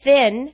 thin